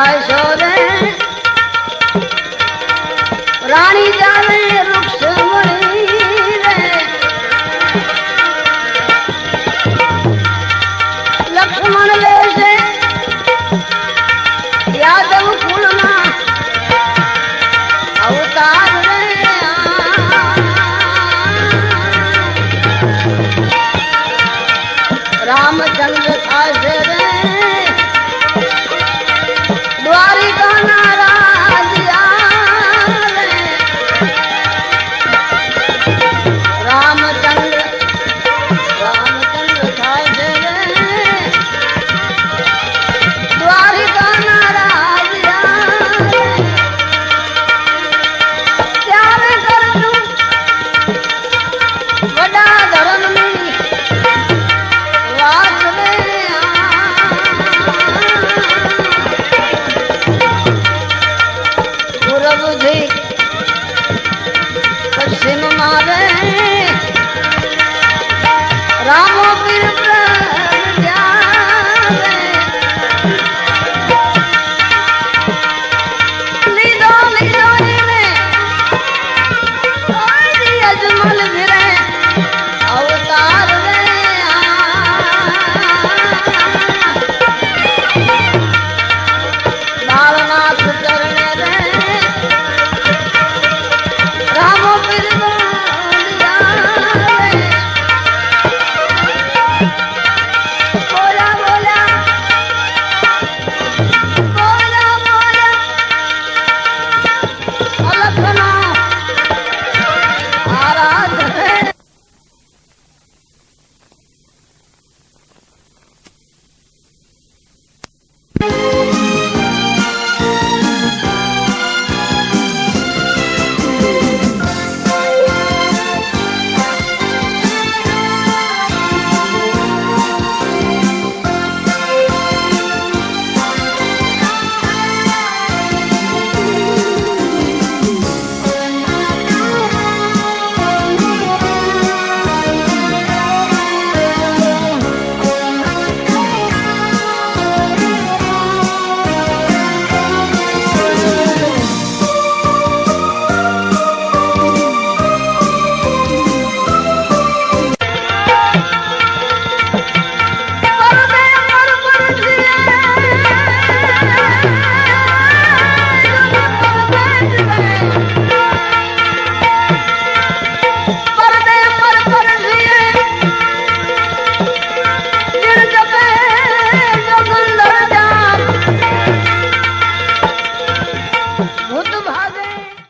Bye, Jordan. Thirunathan